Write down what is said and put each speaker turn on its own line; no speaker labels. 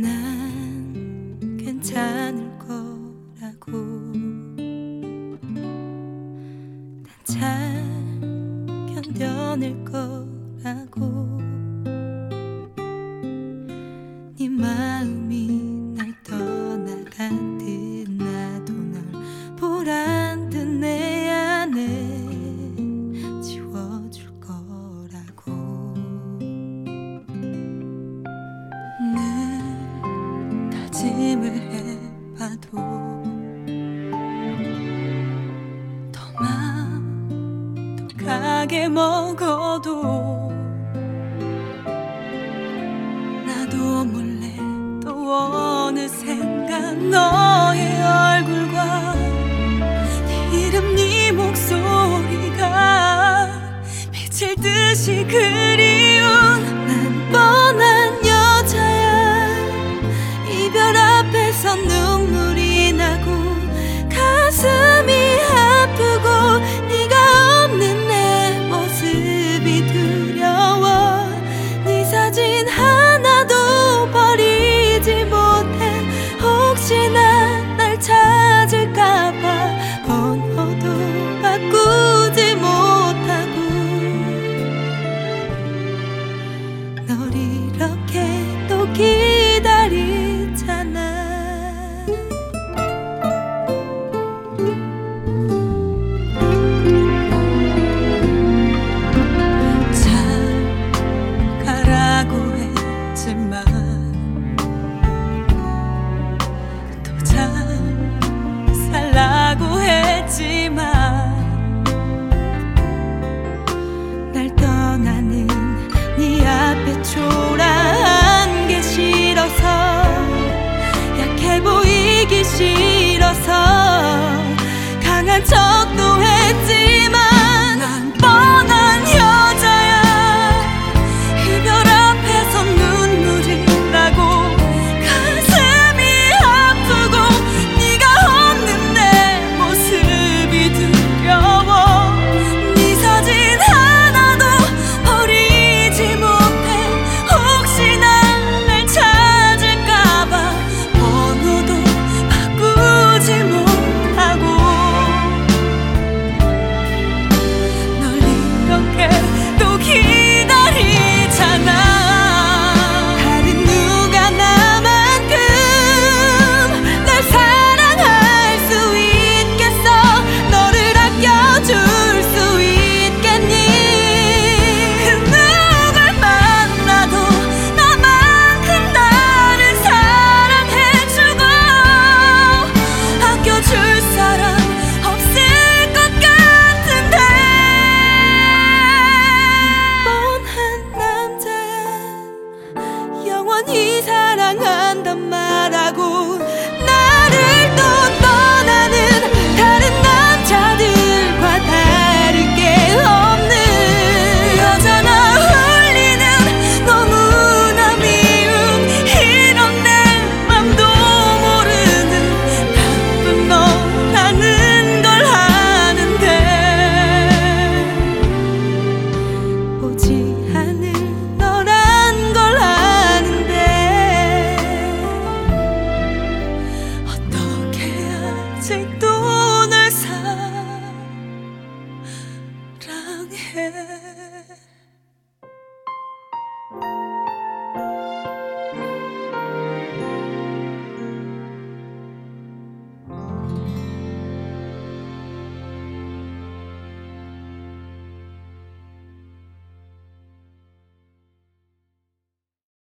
난 괜찮을 거라고. 난 잘 견뎌낼 거라고. 과하게 먹어도 나도 몰래 또 어느샌가 너의 얼굴과 이름 네 목소리가 미칠 듯이 그리 You. much. 아직도 널 사랑해.